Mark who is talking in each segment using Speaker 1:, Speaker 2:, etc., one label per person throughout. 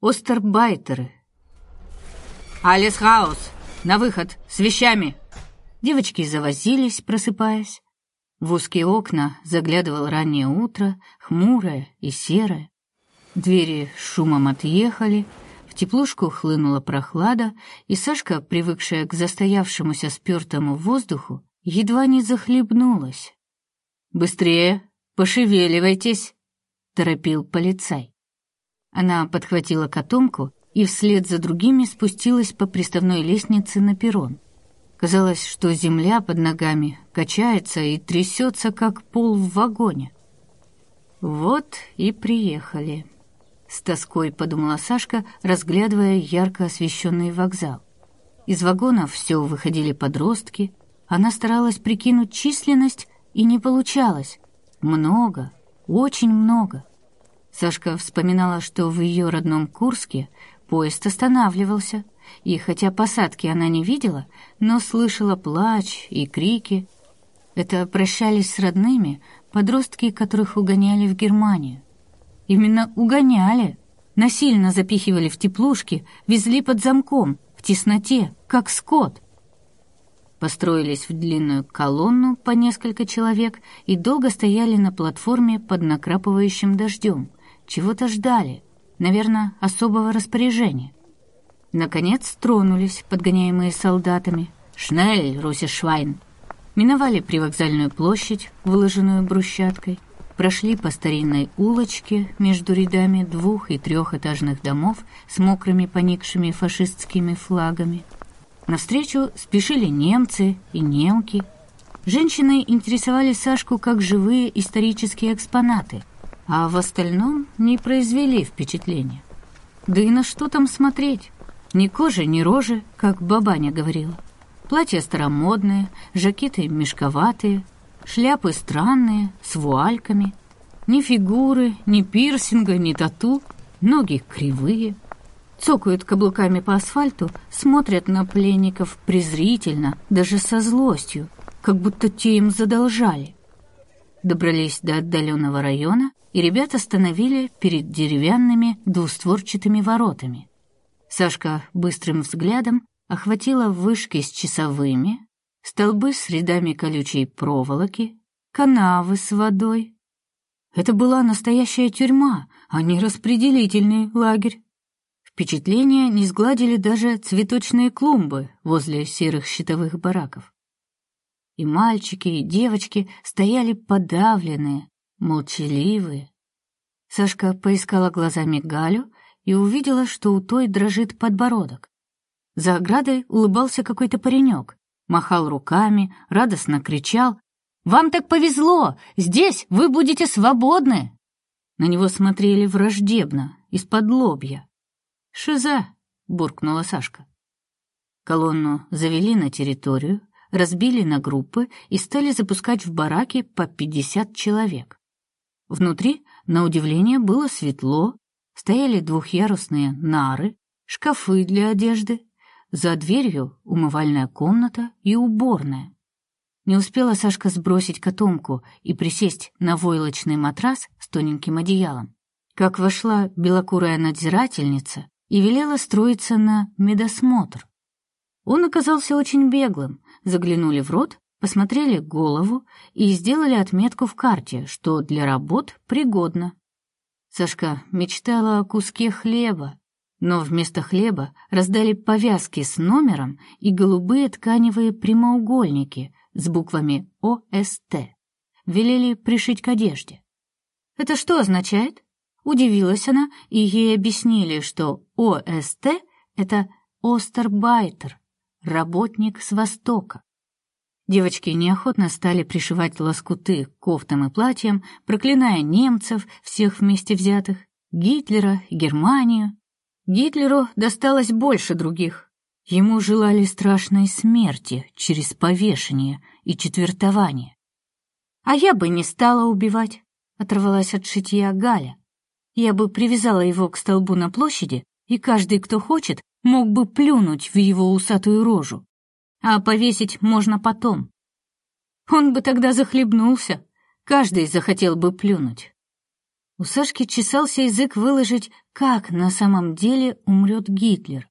Speaker 1: Остербайтеры. «Алис Хаус! На выход! С вещами!» Девочки завозились, просыпаясь. В узкие окна заглядывал раннее утро, хмурое и серое. Двери шумом отъехали, в теплушку хлынула прохлада, и Сашка, привыкшая к застоявшемуся спёртому воздуху, едва не захлебнулась. «Быстрее! Пошевеливайтесь!» — торопил полицай. Она подхватила котомку и вслед за другими спустилась по приставной лестнице на перрон. Казалось, что земля под ногами качается и трясется, как пол в вагоне. Вот и приехали. С тоской подумала Сашка, разглядывая ярко освещенный вокзал. Из вагонов все выходили подростки. Она старалась прикинуть численность, и не получалось. Много, очень много. Сашка вспоминала, что в ее родном Курске поезд останавливался, и хотя посадки она не видела, но слышала плач и крики. Это прощались с родными подростки, которых угоняли в Германию. Именно угоняли, насильно запихивали в теплушки, везли под замком, в тесноте, как скот. Построились в длинную колонну по несколько человек и долго стояли на платформе под накрапывающим дождем — чего-то ждали, наверное, особого распоряжения. Наконец тронулись, подгоняемые солдатами. «Шнель, Русишвайн!» Миновали привокзальную площадь, выложенную брусчаткой, прошли по старинной улочке между рядами двух- и трехэтажных домов с мокрыми поникшими фашистскими флагами. Навстречу спешили немцы и немки. Женщины интересовали Сашку как живые исторические экспонаты, а в остальном не произвели впечатления. Да и на что там смотреть? Ни кожи, ни рожи, как бабаня говорила. Платья старомодные, жакеты мешковатые, шляпы странные, с вуальками. Ни фигуры, ни пирсинга, ни тату, ноги кривые. Цокают каблуками по асфальту, смотрят на пленников презрительно, даже со злостью, как будто те им задолжали. Добрались до отдаленного района, и ребята остановили перед деревянными двустворчатыми воротами. Сашка быстрым взглядом охватила вышки с часовыми, столбы с рядами колючей проволоки, канавы с водой. Это была настоящая тюрьма, а не распределительный лагерь. Впечатление не сгладили даже цветочные клумбы возле серых щитовых бараков. И мальчики, и девочки стояли подавленные, молчаливые. Сашка поискала глазами Галю и увидела, что у той дрожит подбородок. За оградой улыбался какой-то паренек, махал руками, радостно кричал «Вам так повезло! Здесь вы будете свободны!» На него смотрели враждебно, из-под лобья. «Шиза!» — буркнула Сашка. Колонну завели на территорию, разбили на группы и стали запускать в бараки по пятьдесят человек. Внутри, на удивление, было светло, стояли двухъярусные нары, шкафы для одежды, за дверью умывальная комната и уборная. Не успела Сашка сбросить котомку и присесть на войлочный матрас с тоненьким одеялом, как вошла белокурая надзирательница и велела строиться на медосмотр. Он оказался очень беглым, заглянули в рот посмотрели голову и сделали отметку в карте, что для работ пригодно. Сашка мечтала о куске хлеба, но вместо хлеба раздали повязки с номером и голубые тканевые прямоугольники с буквами ОСТ. Велели пришить к одежде. «Это что означает?» Удивилась она, и ей объяснили, что ОСТ — это Остербайтер, работник с Востока. Девочки неохотно стали пришивать лоскуты к кофтам и платьям, проклиная немцев, всех вместе взятых, Гитлера, Германию. Гитлеру досталось больше других. Ему желали страшной смерти через повешение и четвертование. «А я бы не стала убивать», — оторвалась от шитья Галя. «Я бы привязала его к столбу на площади, и каждый, кто хочет, мог бы плюнуть в его усатую рожу а повесить можно потом. Он бы тогда захлебнулся, каждый захотел бы плюнуть. У Сашки чесался язык выложить, как на самом деле умрет Гитлер,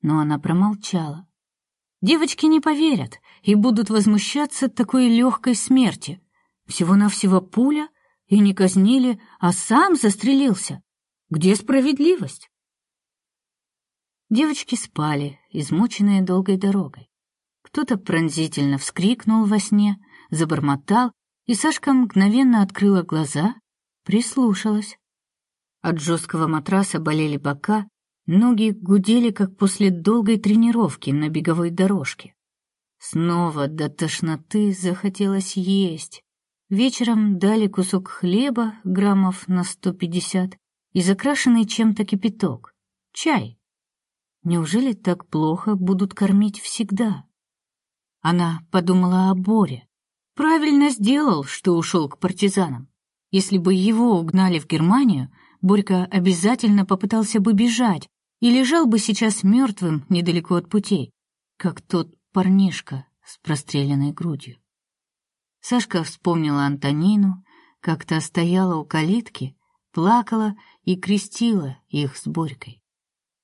Speaker 1: но она промолчала. Девочки не поверят и будут возмущаться такой легкой смерти. Всего-навсего пуля, и не казнили, а сам застрелился. Где справедливость? Девочки спали, измученные долгой дорогой. Кто-то пронзительно вскрикнул во сне, забормотал, и Сашка мгновенно открыла глаза, прислушалась. От жесткого матраса болели бока, ноги гудели, как после долгой тренировки на беговой дорожке. Снова до тошноты захотелось есть. Вечером дали кусок хлеба, граммов на сто пятьдесят, и закрашенный чем-то кипяток. Чай. Неужели так плохо будут кормить всегда? Она подумала о Боре. Правильно сделал, что ушел к партизанам. Если бы его угнали в Германию, Борька обязательно попытался бы бежать и лежал бы сейчас мертвым недалеко от путей, как тот парнишка с простреленной грудью. Сашка вспомнила Антонину, как-то стояла у калитки, плакала и крестила их с Борькой.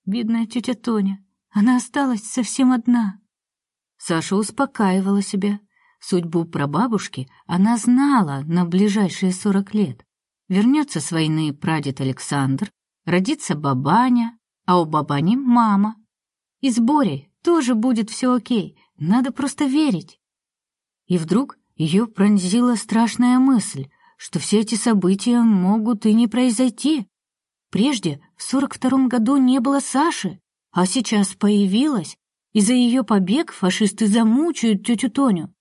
Speaker 1: Бедная тетя Тоня, она осталась совсем одна. Саша успокаивала себя. Судьбу прабабушки она знала на ближайшие сорок лет. Вернется с войны прадед Александр, родится бабаня, а у бабани мама. И с Борей тоже будет все окей, надо просто верить. И вдруг ее пронзила страшная мысль, что все эти события могут и не произойти. Прежде, в сорок втором году, не было Саши, а сейчас появилась, и за ее побег фашисты замучают тетю Тоню.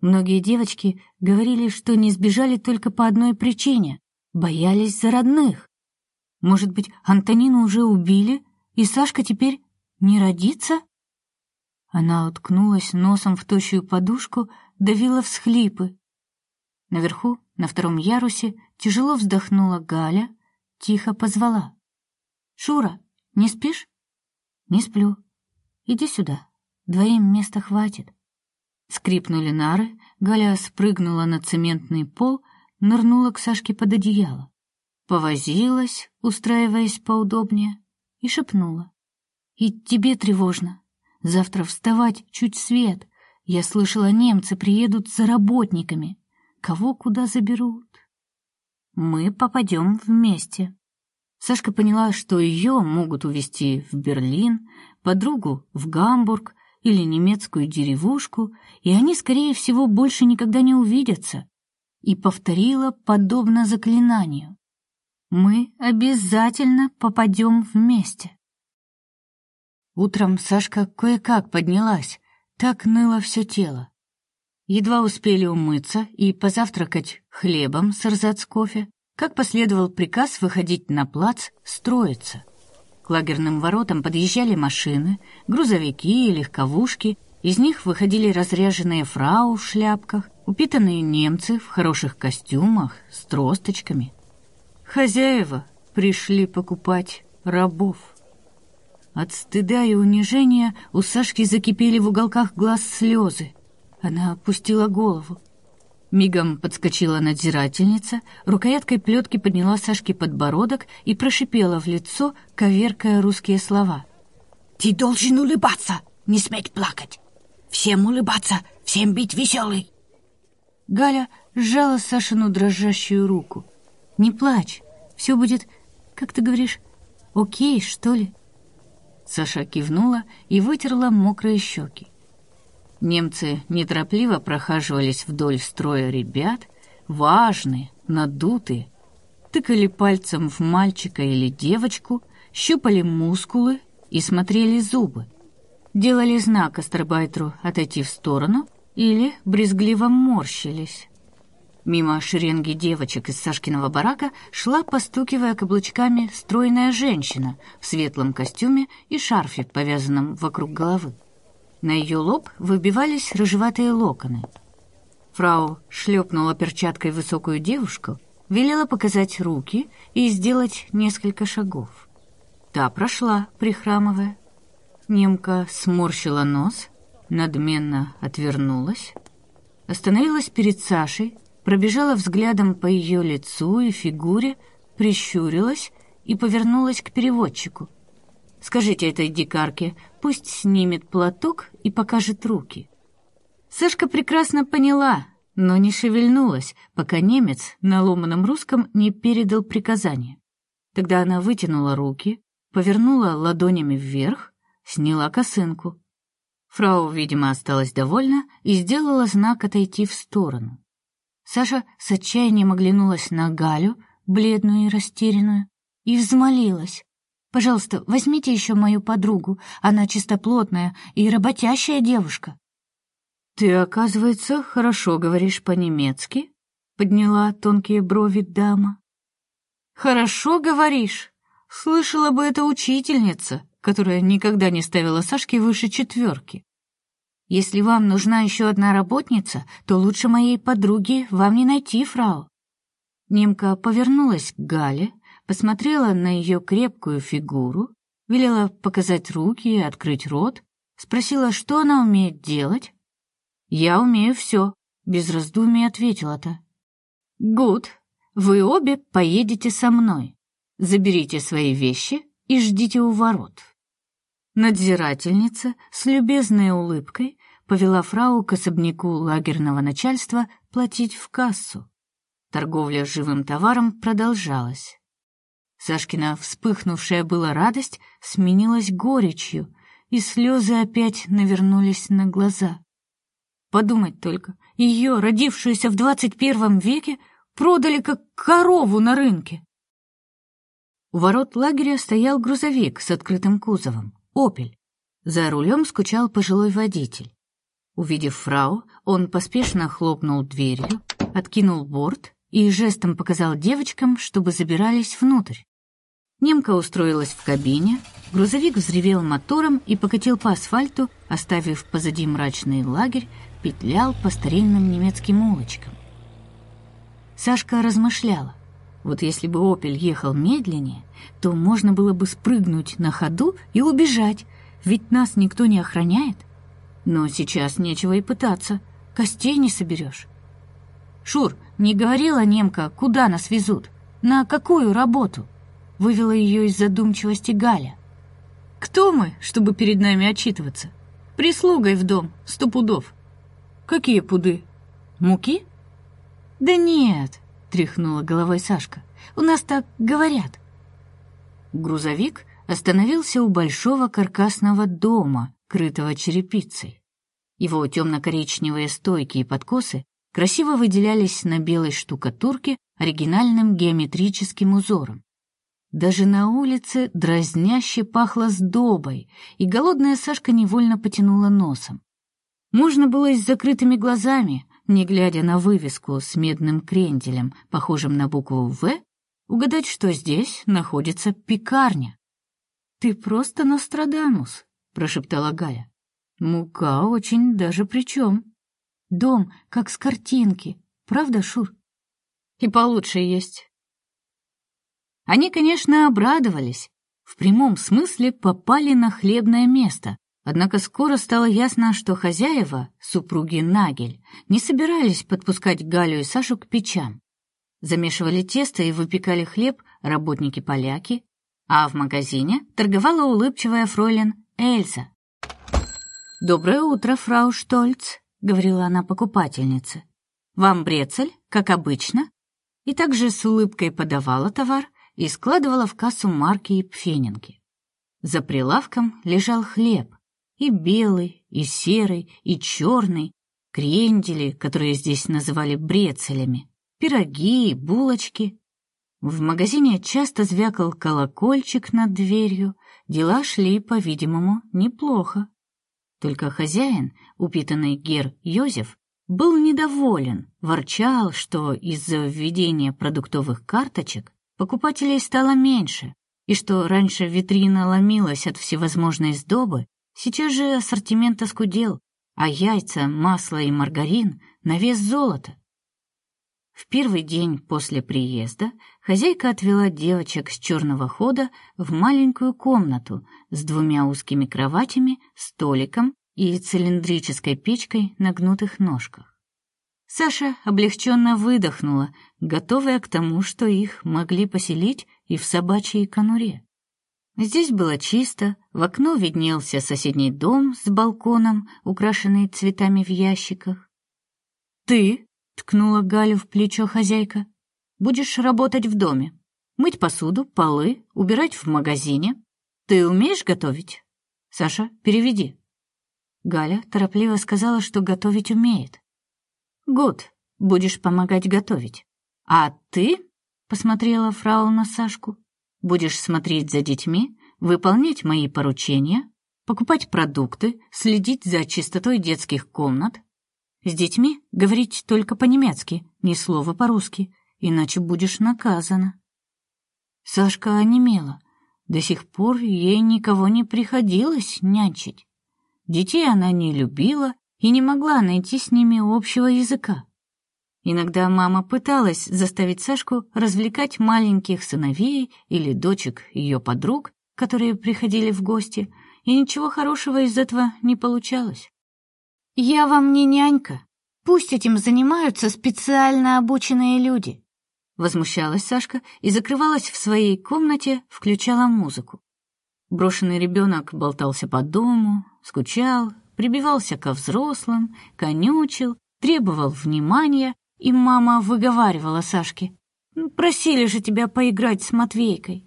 Speaker 1: Многие девочки говорили, что не сбежали только по одной причине — боялись за родных. Может быть, Антонину уже убили, и Сашка теперь не родится? Она уткнулась носом в тощую подушку, давила всхлипы. Наверху, на втором ярусе, тяжело вздохнула Галя, тихо позвала. «Шура, не спишь?» «Не сплю. Иди сюда. Двоим места хватит». Скрипнули нары, Галя спрыгнула на цементный пол, нырнула к Сашке под одеяло. Повозилась, устраиваясь поудобнее, и шепнула. «И тебе тревожно. Завтра вставать чуть свет. Я слышала, немцы приедут за работниками. Кого куда заберут?» «Мы попадем вместе». Сашка поняла, что ее могут увезти в Берлин, подругу в Гамбург, или немецкую деревушку, и они, скорее всего, больше никогда не увидятся. И повторила подобно заклинанию. Мы обязательно попадем вместе. Утром Сашка кое-как поднялась, так ныло все тело. Едва успели умыться и позавтракать хлебом с рзац кофе, как последовал приказ выходить на плац, строиться. Лагерным воротам подъезжали машины, грузовики и легковушки. Из них выходили разряженные фрау в шляпках, упитанные немцы в хороших костюмах с тросточками. Хозяева пришли покупать рабов. От стыда и унижения у Сашки закипели в уголках глаз слезы. Она опустила голову. Мигом подскочила надзирательница, рукояткой плетки подняла Сашке подбородок и прошипела в лицо, коверкая русские слова. «Ты должен улыбаться, не сметь плакать! Всем улыбаться, всем быть веселый!» Галя сжала Сашину дрожащую руку. «Не плачь, все будет, как ты говоришь, окей, что ли?» Саша кивнула и вытерла мокрые щеки. Немцы неторопливо прохаживались вдоль строя ребят, важные, надутые, тыкали пальцем в мальчика или девочку, щупали мускулы и смотрели зубы. Делали знак Астробайтеру отойти в сторону или брезгливо морщились. Мимо шеренги девочек из Сашкиного барака шла, постукивая каблучками, стройная женщина в светлом костюме и шарфе, повязанном вокруг головы. На ее лоб выбивались рыжеватые локоны. Фрау шлепнула перчаткой высокую девушку, велела показать руки и сделать несколько шагов. Та прошла, прихрамывая. Немка сморщила нос, надменно отвернулась, остановилась перед Сашей, пробежала взглядом по ее лицу и фигуре, прищурилась и повернулась к переводчику. «Скажите этой дикарке, пусть снимет платок и покажет руки». Сашка прекрасно поняла, но не шевельнулась, пока немец на ломаном русском не передал приказание. Тогда она вытянула руки, повернула ладонями вверх, сняла косынку. Фрау, видимо, осталась довольна и сделала знак отойти в сторону. Саша с отчаянием оглянулась на Галю, бледную и растерянную, и взмолилась. «Пожалуйста, возьмите еще мою подругу, она чистоплотная и работящая девушка». «Ты, оказывается, хорошо говоришь по-немецки?» — подняла тонкие брови дама. «Хорошо говоришь. Слышала бы эта учительница, которая никогда не ставила Сашке выше четверки. Если вам нужна еще одна работница, то лучше моей подруги вам не найти, фрау». Немка повернулась к Гале, посмотрела на ее крепкую фигуру, велела показать руки и открыть рот, спросила, что она умеет делать. «Я умею все», — без раздумий ответила та. «Гуд, вы обе поедете со мной. Заберите свои вещи и ждите у ворот». Надзирательница с любезной улыбкой повела фрау к особняку лагерного начальства платить в кассу. Торговля живым товаром продолжалась. Сашкина вспыхнувшая была радость сменилась горечью, и слезы опять навернулись на глаза. Подумать только, ее, родившуюся в двадцать первом веке, продали как корову на рынке. У ворот лагеря стоял грузовик с открытым кузовом, «Опель». За рулем скучал пожилой водитель. Увидев фрау, он поспешно хлопнул дверью, откинул борт и жестом показал девочкам, чтобы забирались внутрь. Немка устроилась в кабине, грузовик взревел мотором и покатил по асфальту, оставив позади мрачный лагерь, петлял по старинным немецким улочкам. Сашка размышляла. Вот если бы «Опель» ехал медленнее, то можно было бы спрыгнуть на ходу и убежать, ведь нас никто не охраняет. Но сейчас нечего и пытаться, костей не соберешь. «Шур, не говорила немка, куда нас везут? На какую работу?» Вывела ее из задумчивости Галя. «Кто мы, чтобы перед нами отчитываться? Прислугой в дом, сто пудов». «Какие пуды? Муки?» «Да нет», — тряхнула головой Сашка. «У нас так говорят». Грузовик остановился у большого каркасного дома, крытого черепицей. Его темно-коричневые стойки и подкосы красиво выделялись на белой штукатурке оригинальным геометрическим узором. Даже на улице дразняще пахло сдобой, и голодная Сашка невольно потянула носом. Можно было и с закрытыми глазами, не глядя на вывеску с медным кренделем, похожим на букву «В», угадать, что здесь находится пекарня. «Ты просто Нострадамус», — прошептала Галя. «Мука очень даже при чем. Дом, как с картинки. Правда, Шур?» «И получше есть». Они, конечно, обрадовались. В прямом смысле попали на хлебное место. Однако скоро стало ясно, что хозяева, супруги Нагель, не собирались подпускать Галю и Сашу к печам. Замешивали тесто и выпекали хлеб работники-поляки, а в магазине торговала улыбчивая фройлен Эльза. «Доброе утро, фрау Штольц», — говорила она покупательнице. «Вам брецель, как обычно?» И также с улыбкой подавала товар и складывала в кассу марки и пфенинги. За прилавком лежал хлеб, и белый, и серый, и черный, крендели, которые здесь называли брецелями, пироги, булочки, в магазине часто звякал колокольчик над дверью, дела шли, по-видимому, неплохо. Только хозяин, упитанный гер Йозеф, был недоволен, ворчал, что из-за введения продуктовых карточек покупателей стало меньше, и что раньше витрина ломилась от всевозможной сдобы, сейчас же ассортимент оскудел, а яйца, масло и маргарин на вес золота. В первый день после приезда хозяйка отвела девочек с черного хода в маленькую комнату с двумя узкими кроватями, столиком и цилиндрической печкой на гнутых ножках. Саша облегченно выдохнула, готовая к тому, что их могли поселить и в собачьей конуре. Здесь было чисто, в окно виднелся соседний дом с балконом, украшенный цветами в ящиках. «Ты?» — ткнула Галю в плечо хозяйка. «Будешь работать в доме, мыть посуду, полы, убирать в магазине. Ты умеешь готовить? Саша, переведи». Галя торопливо сказала, что готовить умеет. Гуд, будешь помогать готовить. А ты, посмотрела фрау на Сашку, будешь смотреть за детьми, выполнять мои поручения, покупать продукты, следить за чистотой детских комнат. С детьми говорить только по-немецки, ни слова по-русски, иначе будешь наказана. Сашка онемела. До сих пор ей никого не приходилось нянчить. Детей она не любила и не могла найти с ними общего языка. Иногда мама пыталась заставить Сашку развлекать маленьких сыновей или дочек ее подруг, которые приходили в гости, и ничего хорошего из этого не получалось. «Я вам не нянька. Пусть этим занимаются специально обученные люди», возмущалась Сашка и закрывалась в своей комнате, включала музыку. Брошенный ребенок болтался по дому, скучал, прибивался ко взрослым, конючил, требовал внимания, и мама выговаривала Сашке. «Ну, «Просили же тебя поиграть с Матвейкой».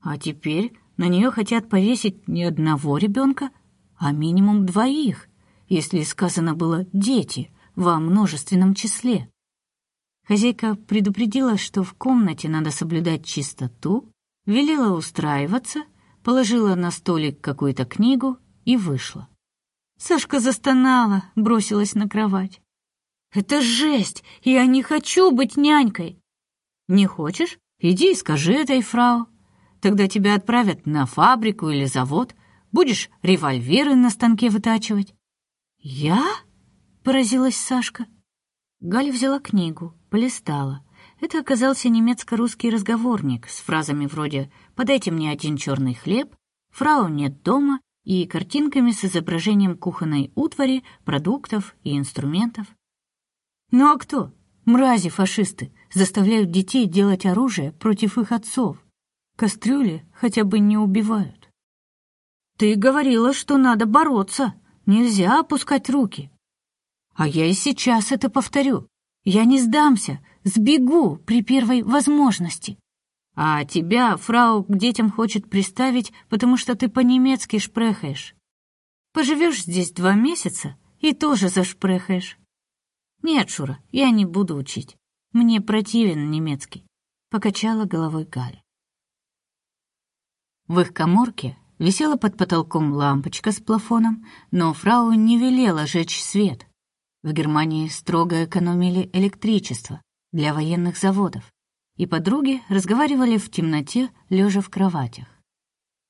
Speaker 1: А теперь на нее хотят повесить не одного ребенка, а минимум двоих, если сказано было «дети» во множественном числе. Хозяйка предупредила, что в комнате надо соблюдать чистоту, велела устраиваться, положила на столик какую-то книгу и вышла. Сашка застонала, бросилась на кровать. «Это жесть! Я не хочу быть нянькой!» «Не хочешь? Иди и скажи этой фрау. Тогда тебя отправят на фабрику или завод. Будешь револьверы на станке вытачивать». «Я?» — поразилась Сашка. Галя взяла книгу, полистала. Это оказался немецко-русский разговорник с фразами вроде «подайте мне один черный хлеб», «фрау нет дома» и картинками с изображением кухонной утвари, продуктов и инструментов. Ну а кто? Мрази-фашисты заставляют детей делать оружие против их отцов. Кастрюли хотя бы не убивают. Ты говорила, что надо бороться, нельзя опускать руки. А я и сейчас это повторю. Я не сдамся, сбегу при первой возможности. А тебя фрау к детям хочет приставить, потому что ты по-немецки шпрехаешь. Поживешь здесь два месяца и тоже зашпрехаешь. Нет, Шура, я не буду учить. Мне противен немецкий. Покачала головой Галя. В их коморке висела под потолком лампочка с плафоном, но фрау не велела жечь свет. В Германии строго экономили электричество для военных заводов и подруги разговаривали в темноте, лежа в кроватях.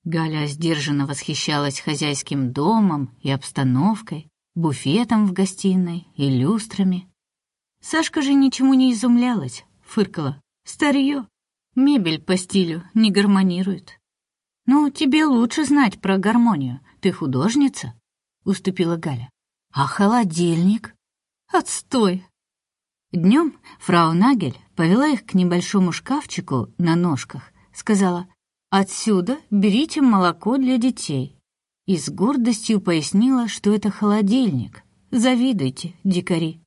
Speaker 1: Галя сдержанно восхищалась хозяйским домом и обстановкой, буфетом в гостиной и люстрами. Сашка же ничему не изумлялась, фыркала. Старье, мебель по стилю не гармонирует. «Ну, тебе лучше знать про гармонию, ты художница», — уступила Галя. «А холодильник?» «Отстой!» Днем фрау Нагель повела их к небольшому шкафчику на ножках, сказала «Отсюда берите молоко для детей». И с гордостью пояснила, что это холодильник. Завидуйте, дикари.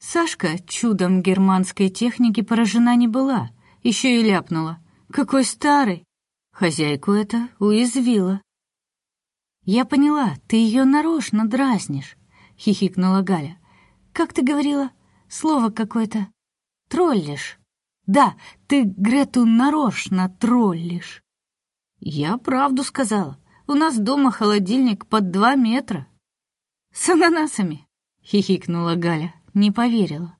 Speaker 1: Сашка чудом германской техники поражена не была, еще и ляпнула. «Какой старый!» Хозяйку это уязвило. «Я поняла, ты ее нарочно дразнишь», — хихикнула Галя. «Как ты говорила? Слово какое-то троллишь. Да, ты Грету нарочно троллишь. Я правду сказала. У нас дома холодильник под два метра. С ананасами, хихикнула Галя, не поверила.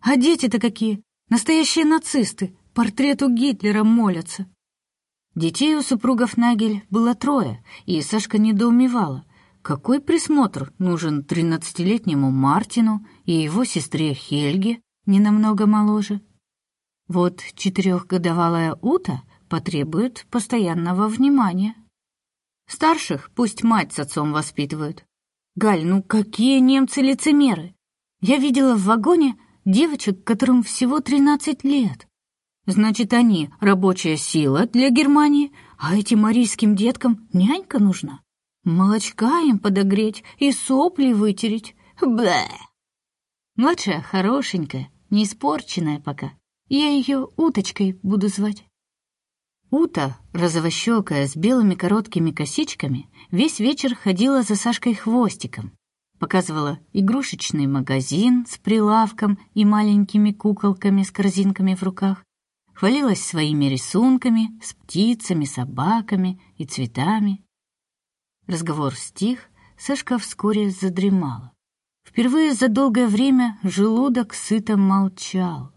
Speaker 1: А дети-то какие? Настоящие нацисты, портрету Гитлера молятся. Детей у супругов Нагель было трое, и Сашка недоумевала. Какой присмотр нужен тринадцатилетнему Мартину и его сестре Хельге, не намного моложе. Вот четырехгодовалая Ута потребует постоянного внимания. Старших пусть мать с отцом воспитывают. Галь, ну какие немцы лицемеры! Я видела в вагоне девочек, которым всего 13 лет. Значит, они рабочая сила для Германии, а этим арийским деткам нянька нужна. Молочка им подогреть и сопли вытереть. Блэ! Младшая хорошенькая, не испорченная пока. Я ее уточкой буду звать. Ута, розовощекая, с белыми короткими косичками, весь вечер ходила за Сашкой хвостиком. Показывала игрушечный магазин с прилавком и маленькими куколками с корзинками в руках. Хвалилась своими рисунками с птицами, собаками и цветами. Разговор стих, Сашка вскоре задремала. Впервые за долгое время желудок сыто молчал.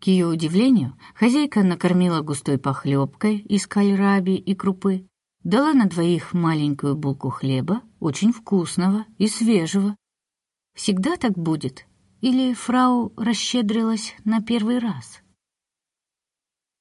Speaker 1: К ее удивлению, хозяйка накормила густой похлебкой из кальраби и крупы, дала на двоих маленькую булку хлеба, очень вкусного и свежего. Всегда так будет? Или фрау расщедрилась на первый раз?